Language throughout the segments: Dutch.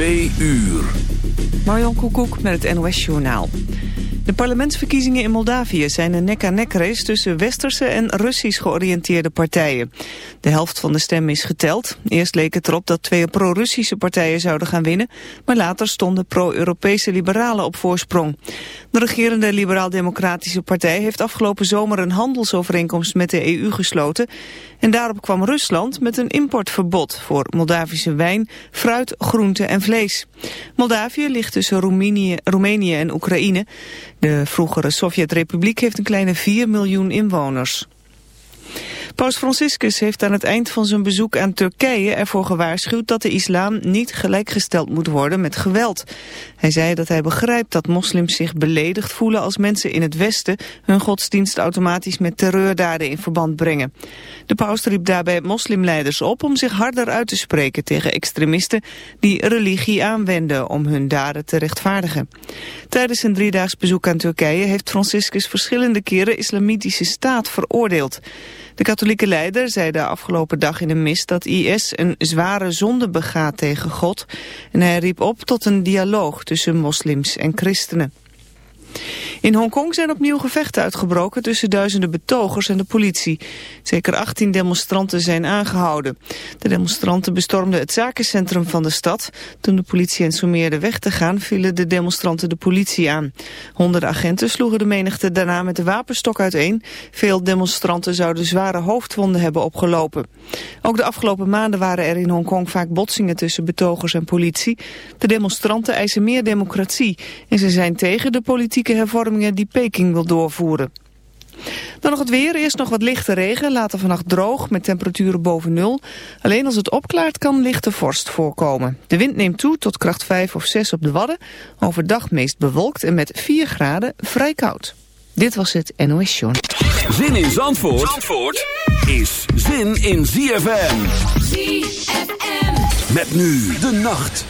Twee uur. Marjan Koekoek met het NOS Journaal. De parlementsverkiezingen in Moldavië zijn een nek-aan-nek race tussen westerse en Russisch georiënteerde partijen. De helft van de stemmen is geteld. Eerst leek het erop dat twee pro-Russische partijen zouden gaan winnen, maar later stonden pro-Europese liberalen op voorsprong. De regerende liberaal-democratische partij heeft afgelopen zomer een handelsovereenkomst met de EU gesloten en daarop kwam Rusland met een importverbod voor Moldavische wijn, fruit, groente en vlees. Moldavië ligt tussen Roemenië, Roemenië en Oekraïne. De vroegere Sovjet-Republiek heeft een kleine 4 miljoen inwoners. Paus Franciscus heeft aan het eind van zijn bezoek aan Turkije ervoor gewaarschuwd dat de islam niet gelijkgesteld moet worden met geweld. Hij zei dat hij begrijpt dat moslims zich beledigd voelen als mensen in het Westen hun godsdienst automatisch met terreurdaden in verband brengen. De paus riep daarbij moslimleiders op om zich harder uit te spreken tegen extremisten die religie aanwenden om hun daden te rechtvaardigen. Tijdens zijn driedaags bezoek aan Turkije heeft Franciscus verschillende keren islamitische staat veroordeeld. De katholieke leider zei de afgelopen dag in een mis dat IS een zware zonde begaat tegen God en hij riep op tot een dialoog tussen moslims en christenen. In Hongkong zijn opnieuw gevechten uitgebroken tussen duizenden betogers en de politie. Zeker 18 demonstranten zijn aangehouden. De demonstranten bestormden het zakencentrum van de stad. Toen de politie hen sommeerde weg te gaan, vielen de demonstranten de politie aan. Honderden agenten sloegen de menigte daarna met de wapenstok uiteen. Veel demonstranten zouden zware hoofdwonden hebben opgelopen. Ook de afgelopen maanden waren er in Hongkong vaak botsingen tussen betogers en politie. De demonstranten eisen meer democratie en ze zijn tegen de politieke hervorming die Peking wil doorvoeren. Dan nog het weer. Eerst nog wat lichte regen. Later vannacht droog met temperaturen boven nul. Alleen als het opklaart kan lichte vorst voorkomen. De wind neemt toe tot kracht 5 of 6 op de Wadden. Overdag meest bewolkt en met 4 graden vrij koud. Dit was het NOS Show. Zin in Zandvoort, Zandvoort is zin in ZFM. ZFM. Met nu de nacht.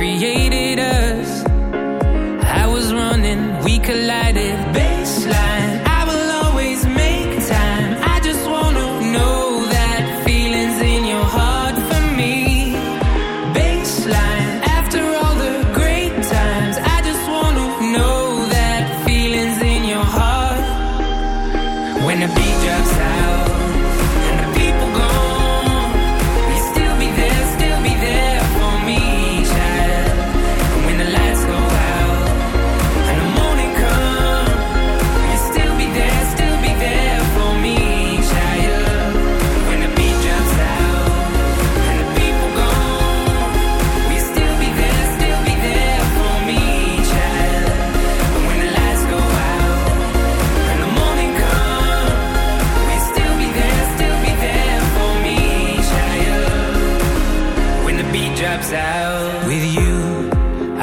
created us. I was running, we collided.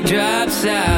Drops out.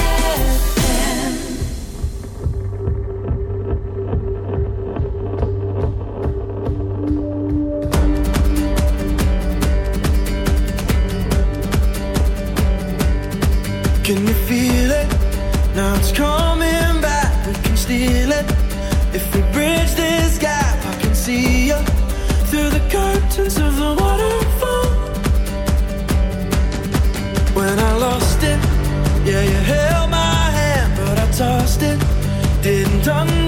tongue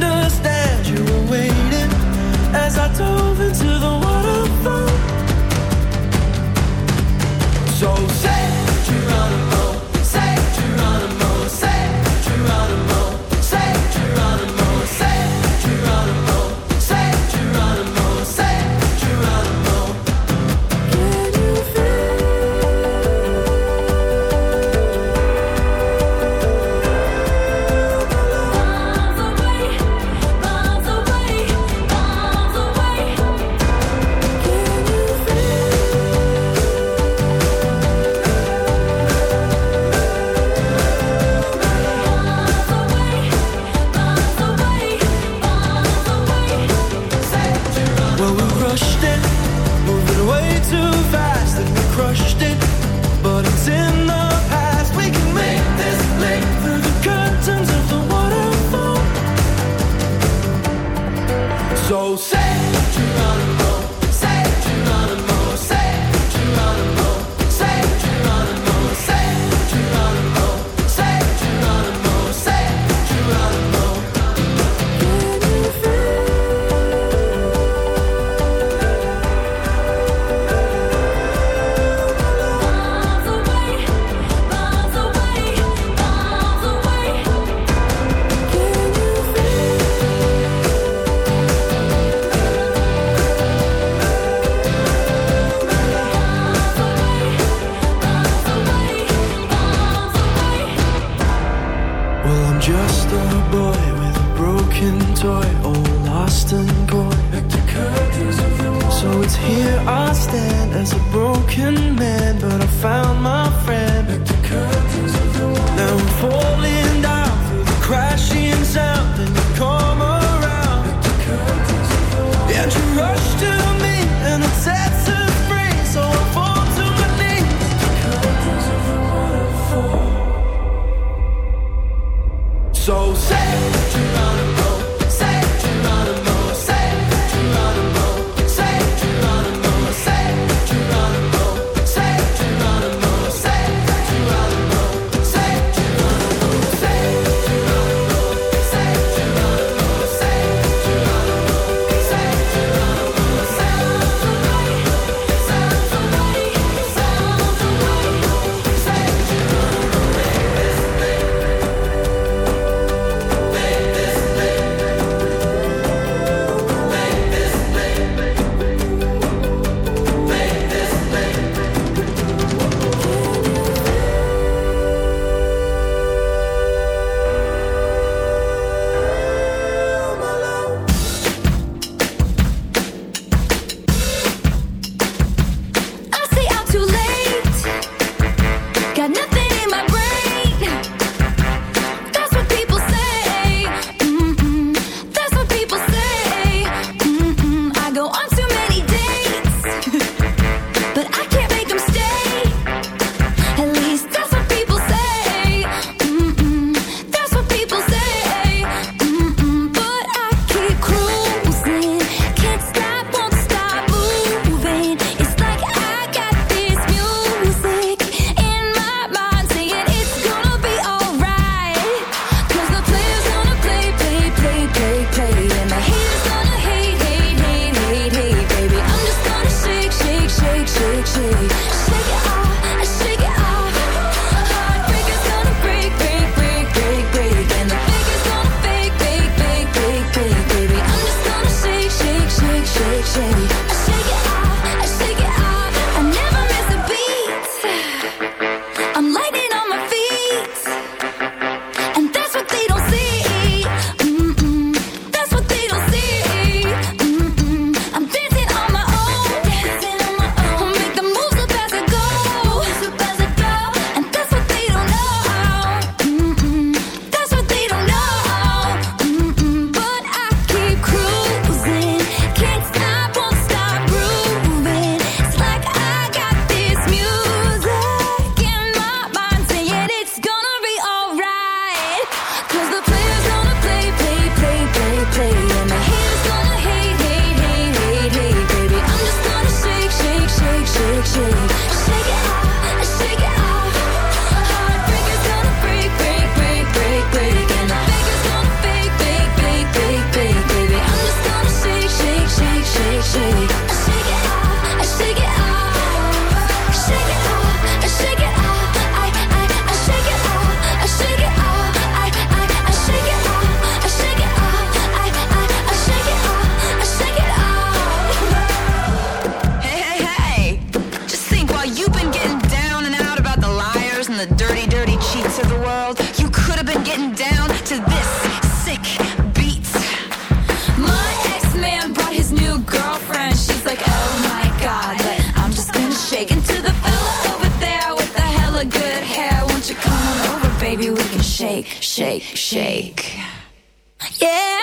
Yeah.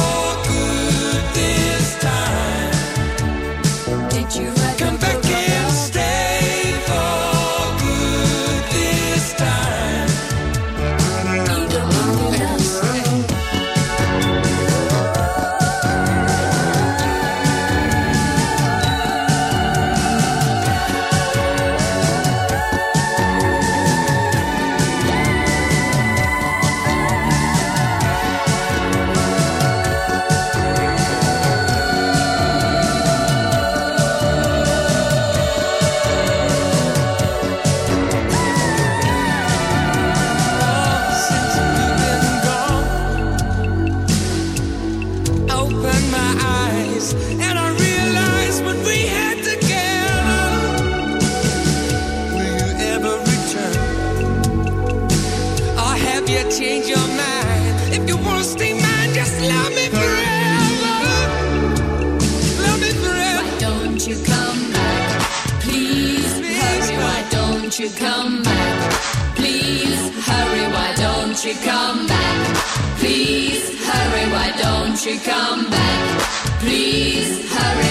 Come back? Please hurry.